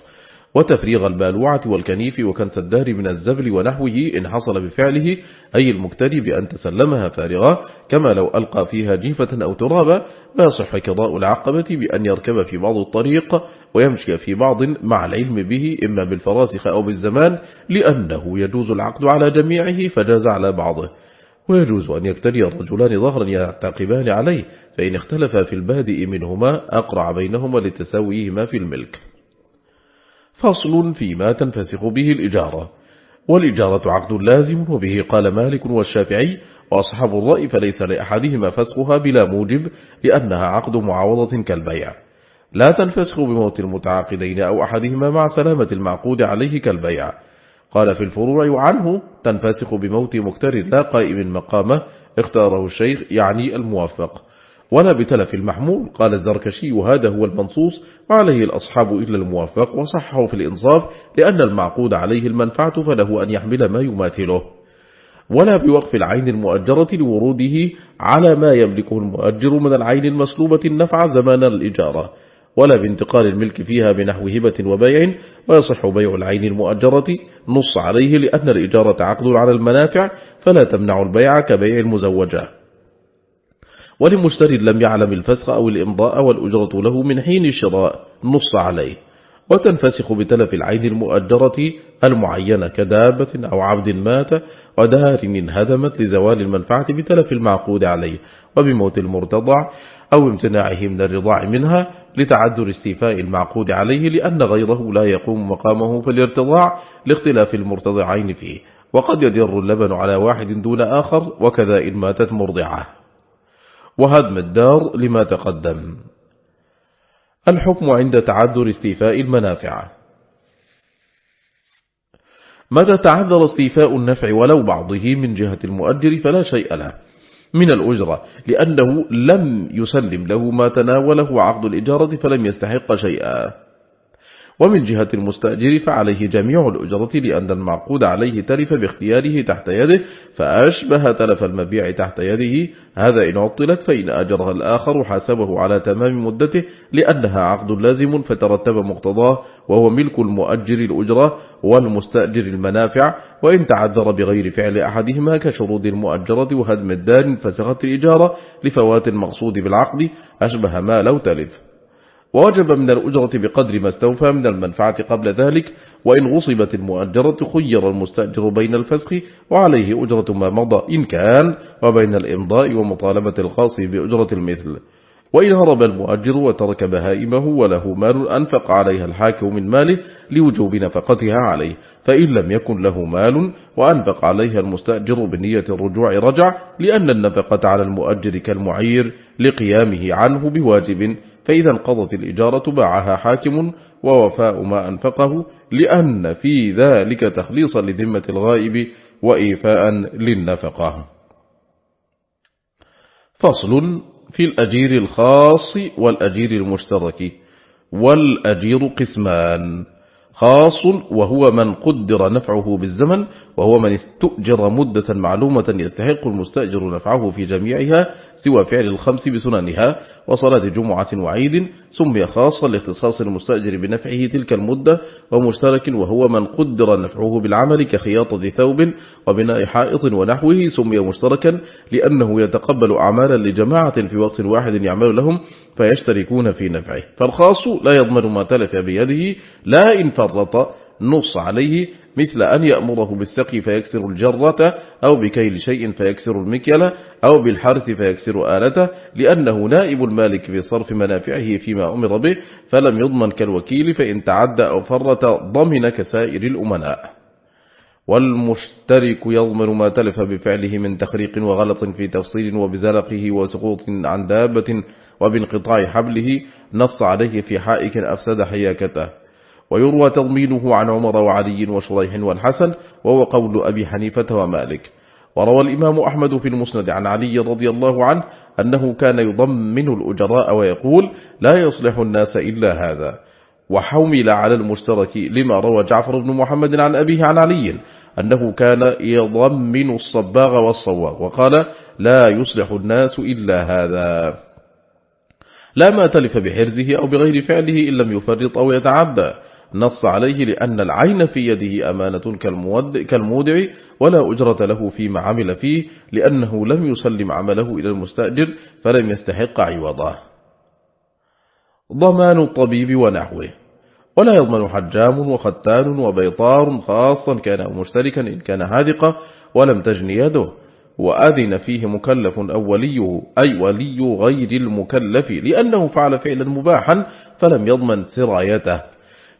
وتفريغ البالوعة والكنيف وكنس الدار من الزبل ونحوه إن حصل بفعله أي المكتري بأن تسلمها فارغة كما لو ألقى فيها جيفة أو ترابا ما صح كضاء العقبة بأن يركب في بعض الطريق ويمشي في بعض مع العلم به إما بالفراسخ أو بالزمان لأنه يجوز العقد على جميعه فجاز على بعضه. ويجوز أن يكتري الرجلان ظهرا يعتقبان عليه فإن اختلفا في البادئ منهما أقرع بينهما لتساويهما في الملك. فصل فيما تنفسخ به الإجارة. والإجارة عقد لازم وبه قال مالك والشافعي وأصحاب الرأي فليس لأحدهما فسخها بلا موجب لأنها عقد معاوضة كالبيع. لا تنفسخ بموت المتعاقدين أو أحدهما مع سلامة المعقود عليه كالبيع. قال في الفروع وعنه تنفسخ بموت مكتر لا قائم مقامه اختاره الشيخ يعني الموفق. ولا بتلف المحمول قال الزركشي وهذا هو المنصوص وعليه الأصحاب إلا الموفق وصحه في الإنصاف لأن المعقود عليه المنفعة فله أن يحمل ما يماثله. ولا بوقف العين المؤجرة لوروده على ما يملكه المؤجر من العين المسلوبة النفع زمان الإجارة. ولا بانتقال الملك فيها بنحو هبة وبيع ويصح بيع العين المؤجرة نص عليه لأن الإجارة عقد على المنافع فلا تمنع البيع كبيع المزوجة. ولمشتري لم يعلم الفسخ أو الإمضاء والأجرة له من حين الشراء نص عليه. وتنفسخ بتلف العين المؤجرة المعينة كدابة أو عبد مات ودار انهدمت لزوال المنفعة بتلف المعقود عليه وبموت المرتضع أو امتناعه من الرضاع منها لتعذر استيفاء المعقود عليه لأن غيره لا يقوم مقامه في الارتضاع لاختلاف المرتضعين فيه. وقد يدر اللبن على واحد دون آخر وكذا إن ماتت مرضعة. وهدم الدار لما تقدم. الحكم عند تعذر استيفاء المنافع. متى تعذر استيفاء النفع ولو بعضه من جهة المؤجر فلا شيء له. من الأجرة لأنه لم يسلم له ما تناوله عقد الإجارة فلم يستحق شيئا. ومن جهة المستأجر فعليه جميع الأجرة لأن المعقود عليه تلف باختياره تحت يده فأشبه تلف المبيع تحت يده. هذا إن عطلت فإن أجرها الآخر حسبه على تمام مدته لأنها عقد لازم فترتب مقتضاه وهو ملك المؤجر الأجرة والمستأجر المنافع. وإن تعذر بغير فعل أحدهما كشروط المؤجرة وهدم الدار فسخت الإجارة لفوات المقصود بالعقد أشبه ما لو تلف. ووجب من الأجرة بقدر ما استوفى من المنفعة قبل ذلك وإن غصبت المؤجرة خير المستأجر بين الفسخ وعليه أجرة ما مضى إن كان وبين الإمضاء ومطالبة الخاص بأجرة المثل. وإن هرب المؤجر وترك بهائمه وله مال أنفق عليها الحاكم من ماله لوجوب نفقتها عليه فإن لم يكن له مال وأنفق عليها المستأجر بنية الرجوع رجع لأن النفقة على المؤجر كالمعير لقيامه عنه بواجب فإذا انقضت الإجارة باعها حاكم ووفاء ما أنفقه لأن في ذلك تخليصا لذمة الغائب وإيفاء للنفقة. فصل في الأجير الخاص والأجير المشترك والأجير قسمان. خاص وهو من قدر نفعه بالزمن وهو من استؤجر مدة معلومة يستحق المستأجر نفعه في جميعها سوى فعل الخمس بسننها وصلاة جمعة وعيد سمي خاصا لاختصاص المستأجر بنفعه تلك المدة ومشترك وهو من قدر نفعه بالعمل كخياطة ثوب وبناء حائط ونحوه سمي مشتركا لأنه يتقبل أعمالا لجماعة في وقت واحد يعمل لهم فيشتركون في نفعه. فالخاص لا يضمن ما تلف بيده لا إن فرط نص عليه مثل أن يأمره بالسقي فيكسر الجرة أو بكيل شيء فيكسر المكيلة أو بالحرث فيكسر آلته لأنه نائب المالك في صرف منافعه فيما أمر به فلم يضمن كالوكيل فإن تعدى أو فرط ضمن كسائر الأمناء. والمشترك يضمن ما تلف بفعله من تخريق وغلط في تفصيل وبزلقه وسقوط عن دابة وبانقطاع حبله نص عليه في حائك أفسد حياكته. ويروى تضمينه عن عمر وعلي وشريح والحسن وهو قول أبي حنيفة ومالك. وروى الإمام أحمد في المسند عن علي رضي الله عنه أنه كان يضمن الأجراء ويقول لا يصلح الناس إلا هذا. وحومل على المشترك لما روى جعفر بن محمد عن أبيه عن علي أنه كان يضمن الصباغ والصواغ وقال لا يصلح الناس إلا هذا. لا ما تلف بحرزه أو بغير فعله إن لم يفرط أو يتعدى نص عليه لأن العين في يده أمانة كالمودع ولا أجرة له فيما عمل فيه لأنه لم يسلم عمله إلى المستأجر فلم يستحق عوضه. ضمان الطبيب ونحوه. ولا يضمن حجام وختان وبيطار خاصا كان أو مشتركا إن كان هادقا ولم تجن يده. وأذن فيه مكلف أو أي ولي غير المكلف لأنه فعل فعلا مباحا فلم يضمن سرايته.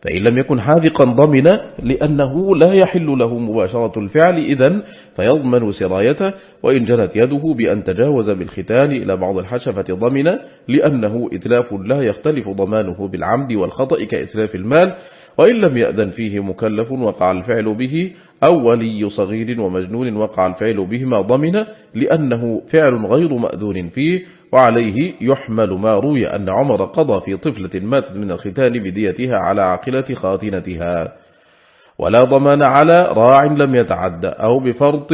فإن لم يكن حاذقا ضمن لأنه لا يحل له مباشرة الفعل إذن فيضمن سرايته وإن جنت يده بأن تجاوز بالختان إلى بعض الحشفة ضمن لأنه إتلاف لا يختلف ضمانه بالعمد والخطأ كإتلاف المال وإن لم يأذن فيه مكلف وقع الفعل به أو ولي صغير ومجنون وقع الفعل بهما ضمن لأنه فعل غير مأذون فيه وعليه يحمل ما روي أن عمر قضى في طفلة ماتت من الختان بديتها على عقلة خاتنتها ولا ضمان على راع لم يتعد أو بفرط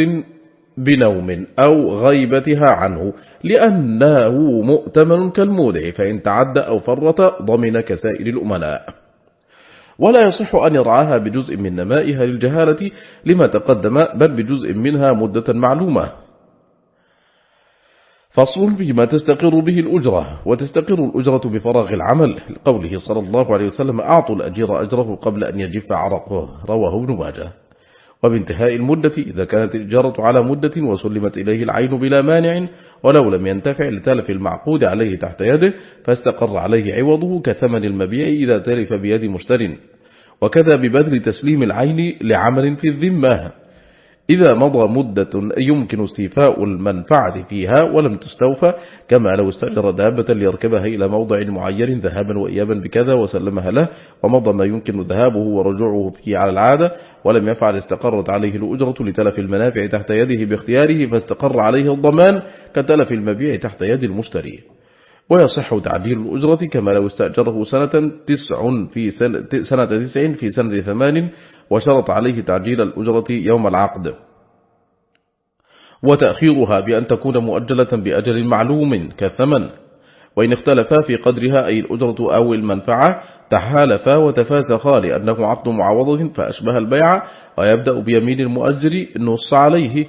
بنوم أو غيبتها عنه لأنه مؤتمن كالمودع فإن تعد أو فرط ضمن كسائر الأمناء. ولا يصح أن يرعاها بجزء من نمائها للجهالة لما تقدم بل بجزء منها مدة معلومة. فصل فيما تستقر به الأجرة وتستقر الأجرة بفراغ العمل. لقوله صلى الله عليه وسلم أعطوا الأجير أجره قبل أن يجف عرقه رواه ابن ماجه. وبانتهاء المدة إذا كانت الإجارة على مدة وسلمت إليه العين بلا مانع ولو لم ينتفع لتلف المعقود عليه تحت يده فاستقر عليه عوضه كثمن المبيع إذا تلف بيد مشتر. وكذا ببذل تسليم العين لعمل في الذمة. إذا مضى مدة يمكن استيفاء المنفعة فيها ولم تستوفى كما لو استأجر دابة ليركبها إلى موضع معين ذهابا وإيابا بكذا وسلمها له ومضى ما يمكن ذهابه ورجوعه فيه على العادة ولم يفعل استقرت عليه الأجرة لتلف المنافع تحت يده باختياره فاستقر عليه الضمان كتلف المبيع تحت يد المشتري. ويصح تعديل الأجرة كما لو استأجره سنة تسع في سنة, سنة تسع في سنة ثمان وشرط عليه تعجيل الأجرة يوم العقد. وتأخيرها بأن تكون مؤجلة بأجل معلوم كثمن. وإن اختلفا في قدرها أي الأجرة أو المنفعة تحالفا وتفاسخا لأنه عقد معوضة فأشبه البيع ويبدأ بيمين المؤجر نص عليه.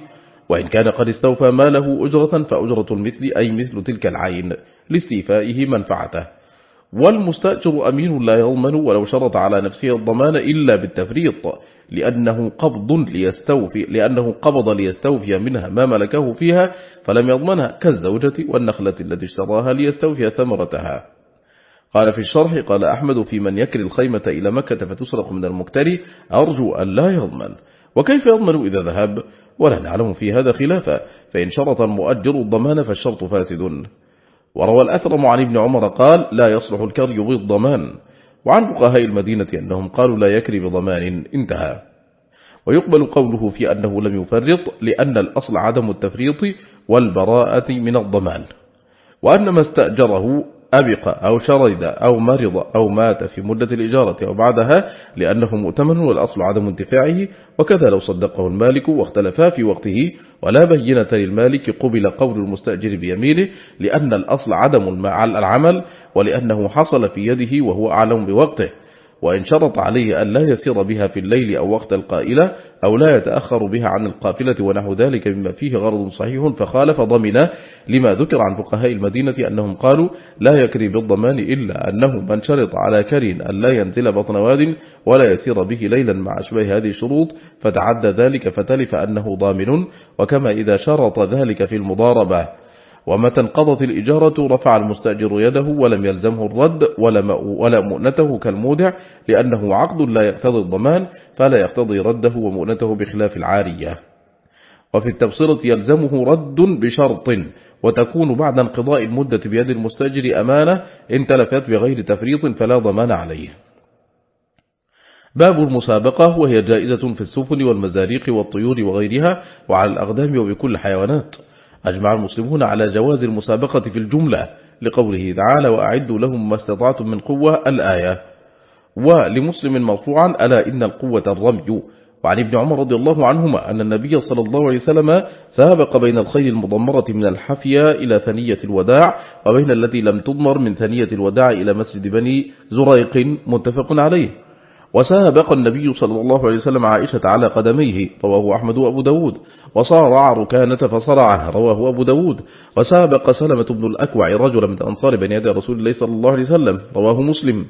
وإن كان قد استوفى ما له أجرة فأجرة المثل أي مثل تلك العين لاستيفائه منفعته. والمستأجر أمين لا يضمن ولو شرط على نفسه الضمان إلا بالتفريط لأنه قبض ليستوفي لأنه قبض ليستوفي منها ما ملكه فيها فلم يضمنها كالزوجة والنخلة التي اشتراها ليستوفي ثمرتها. قال في الشرح قال أحمد في من يكري الخيمة إلى مكة فتسرق من المكتري أرجو أن لا يضمن. وكيف يضمن إذا ذهب؟ ولا نعلم في هذا خلافا فإن شرط المؤجر الضمان فالشرط فاسد. وروى الأثرم عن ابن عمر قال لا يصلح الكري بالضمان وعن فقهاء المدينة أنهم قالوا لا يكري بضمان انتهى. ويقبل قوله في أنه لم يفرط لأن الأصل عدم التفريط والبراءة من الضمان. وأن ما استأجره أبق أو شرد أو مرض أو مات في مدة الإجارة أو بعدها لأنه مؤتمن والأصل عدم انتفاعه وكذا لو صدقه المالك واختلفا في وقته. ولا بينة للمالك قبل قول المستأجر بيمينه لأن الأصل عدم العمل ولأنه حصل في يده وهو أعلم بوقته. وإن شرط عليه أن لا يسير بها في الليل أو وقت القائلة أو لا يتأخر بها عن القافلة ونحو ذلك مما فيه غرض صحيح فخالف ضمن لما ذكر عن فقهاء المدينة أنهم قالوا لا يكري بالضمان إلا أنه من شرط على كرين أن لا ينزل بطن واد ولا يسير به ليلا مع أشبه هذه الشروط فتعدى ذلك فتلف أنه ضامن وكما إذا شرط ذلك في المضاربة ومتى انقضت الإجارة رفع المستأجر يده ولم يلزمه الرد ولا مؤنته كالمودع لأنه عقد لا يقتضي الضمان فلا يقتضي رده ومؤنته بخلاف العارية. وفي التبصرة يلزمه رد بشرط وتكون بعد انقضاء المدة بيد المستأجر أمانة إن تلفت بغير تفريط فلا ضمان عليه. باب المسابقة وهي جائزة في السفن والمزاريق والطيور وغيرها وعلى الأغدام وبكل حيوانات. أجمع المسلمون على جواز المسابقة في الجملة لقوله تعالى وأعدوا لهم ما استطعتم من قوة الآية. ولمسلم مرفوعا ألا إن القوة الرمي؟ وعن ابن عمر رضي الله عنهما أن النبي صلى الله عليه وسلم سابق بين الخيل المضمرة من الحفية إلى ثنية الوداع وبين التي لم تضمر من ثنية الوداع إلى مسجد بني زريق متفق عليه. وسابق النبي صلى الله عليه وسلم عائشة على قدميه رواه أحمد وأبو داود. وصارع ركانة فصرعه رواه أبو داود. وسابق سلمة بن الأكوع رجلا من أنصار بني يدي رسول الله صلى الله عليه وسلم رواه مسلم.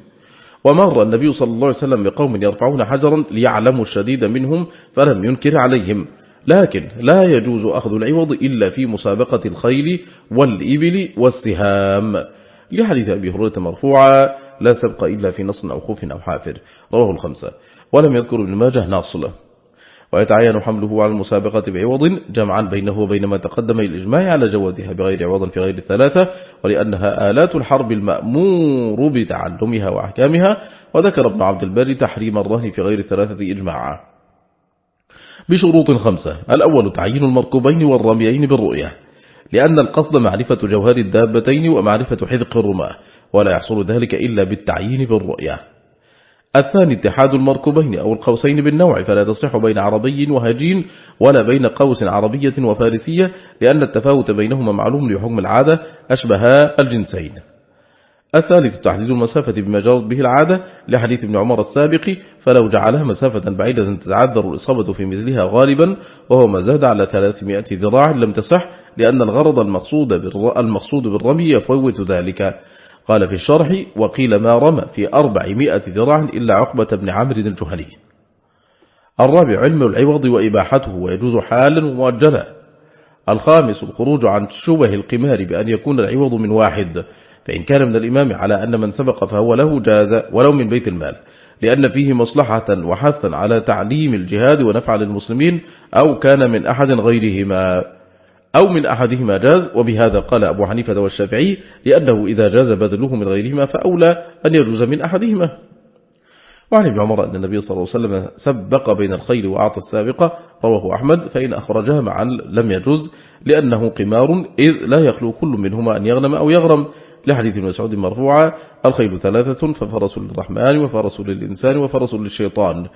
ومر النبي صلى الله عليه وسلم بقوم يرفعون حجرا ليعلموا الشديد منهم فلم ينكر عليهم. لكن لا يجوز أخذ العوض إلا في مسابقة الخيل والإبل والسهام. لحديث أبي هريرة مرفوعا لا سبق إلا في نص أو خوف أو حافر. رواه الخمسة. ولم يذكر ابن ماجه ناصله. ويتعين حمله على المسابقة بعوض جمعا بينه وبين ما تقدم الإجماع على جوازها بغير عوض في غير الثلاثة ولأنها آلات الحرب المأمور بتعلمها وأحكامها. وذكر ابن عبد البر تحريم الرهن في غير الثلاثة إجماعا. بشروط خمسة. الأول تعيين المركوبين والرميين بالرؤية لأن القصد معرفة جوهر الدابتين ومعرفة حذق الرماة. ولا يحصل ذلك إلا بالتعيين بالرؤية. الثاني اتحاد المركوبين أو القوسين بالنوع فلا تصح بين عربي وهجين ولا بين قوس عربية وفارسية لأن التفاوت بينهما معلوم لحكم العادة أشبه الجنسين. الثالث تحديد المسافة بما جرت به العادة لحديث ابن عمر السابق فلو جعلها مسافة بعيدة تتعذر الإصابة في مثلها غالبا وهو ما زاد على 300 ذراع لم تصح لأن الغرض المقصود, المقصود بالرمي يفوت ذلك. قال في الشرح وقيل ما رمى في أربعمائة ذراع إلا عقبة بن عمرو الجهني. الرابع علم العوض وإباحته ويجوز حالا ومؤجلا. الخامس الخروج عن شبه القمار بأن يكون العوض من واحد. فإن كان من الإمام على أن من سبق فهو له جاز ولو من بيت المال. لأن فيه مصلحة وحثا على تعليم الجهاد ونفع للمسلمين أو كان من أحد غيرهما. أو من أحدهما جاز وبهذا قال أبو حنيفة والشافعي لأنه إذا جاز بدله من غيرهما فأولى أن يجوز من أحدهما. وعن ابن عمر أن النبي صلى الله عليه وسلم سبق بين الخيل وأعطى السابقة رواه أحمد فإن أخرجها معا لم يجوز لأنه قمار إذ لا يخلو كل منهما أن يغنم أو يغرم. لحديث مسعود مرفوعة الخيل ثلاثة ففرس للرحمن وفرس للإنسان وفرس للشيطان.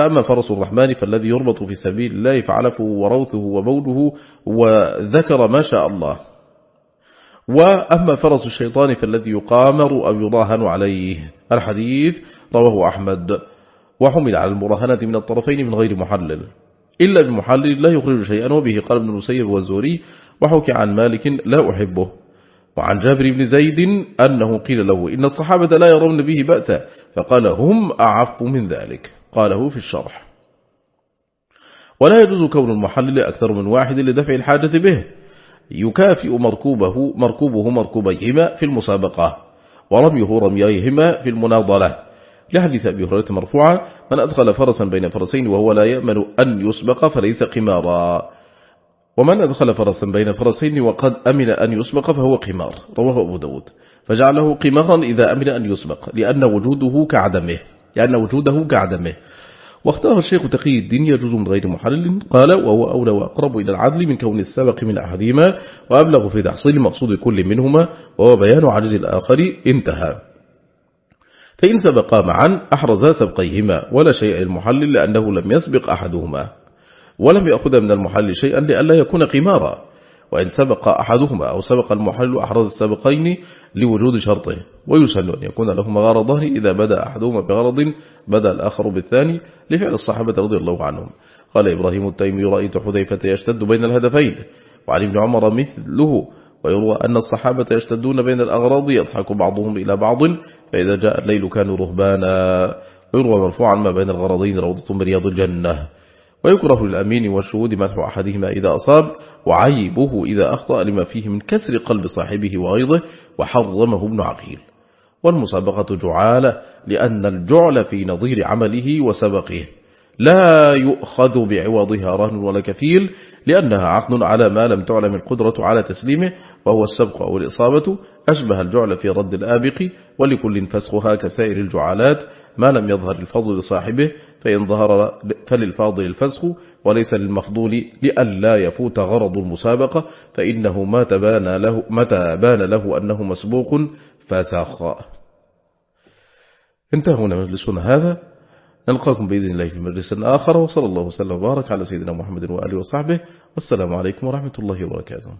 فأما فرس الرحمن فالذي يربط في سبيل الله فعلفه وروثه وبوله وذكر ما شاء الله. وأما فرس الشيطان فالذي يقامر أو يراهن عليه. الحديث رواه أحمد. وحمل على المراهنة من الطرفين من غير محلل. إلا بمحلل لا يخرج شيئا وبه. قال ابن المسيب والزوري وحكي عن مالك لا أحبه. وعن جابر بن زيد أنه قيل له إن الصحابة لا يرون به بأسا. فقال هم أعف من ذلك. قاله في الشرح. ولا يجوز كون المحلل أكثر من واحد لدفع الحاجة به. يكافئ مركوبه مركوبه مركوبيهما في المسابقة ورميه رمييهما في المناضلة. لحديث أبي هريرة مرفوعة من أدخل فرسا بين فرسين وهو لا يأمن أن يسبق فليس قمارا. ومن أدخل فرسا بين فرسين وقد أمن أن يسبق فهو قمار. رواه أبو داود. فجعله قمارا إذا أمن أن يسبق لأن وجوده كعدمه. لأن وجوده كعدمه واختار الشيخ تقي الدين يجوز من غير محلل قال وهو أولى وأقرب إلى العدل من كون السبق من أحدهما وأبلغ في تحصيل مقصود كل منهما وهو بيان عجز الآخر انتهى. فإن سبقا معا أحرزا سبقيهما ولا شيء المحلل لأنه لم يسبق أحدهما ولم يأخذ من المحل شيئا لألا يكون قمارا. وإن سبق أحدهما أو سبق المحل أحرز السابقين لوجود شرطه ويسهل أن يكون لهما غرضان إذا بدأ أحدهما بغرض بدأ الآخر بالثاني لفعل الصحابة رضي الله عنهم. قال إبراهيم التيمي رأيت حذيفة يشتد بين الهدفين وعن ابن عمر مثله ويروى أن الصحابة يشتدون بين الأغراض يضحك بعضهم إلى بعض فإذا جاء الليل كانوا رهبانا. ويروى مرفوعا ما بين الغرضين روضة من رياض الجنة. ويكره للأمين والشهود مسح أحدهما إذا أصاب وعيبه إذا أخطأ لما فيه من كسر قلب صاحبه وغيظه وحرمه ابن عقيل. والمسابقة جعالة لأن الجعل في نظير عمله وسبقه. لا يؤخذ بعوضها رهن ولا كفيل لأنها عقد على ما لم تعلم القدرة على تسليمه وهو السبق أو الإصابة. أشبه الجعل في رد الآبق ولكل فسخها كسائر الجعالات ما لم يظهر الفضل لصاحبه. فإن ظهر فللفاضل الفسخ وليس للمفضول لألا يفوت غرض المسابقة فإنه ما تبان له, متى بان له أنه مسبوق فسخ. انتهى هنا مجلسنا هذا. نلقاكم بإذن الله في مجلس آخر وصلى الله وسلم وبارك على سيدنا محمد وآله وصحبه والسلام عليكم ورحمة الله وبركاته.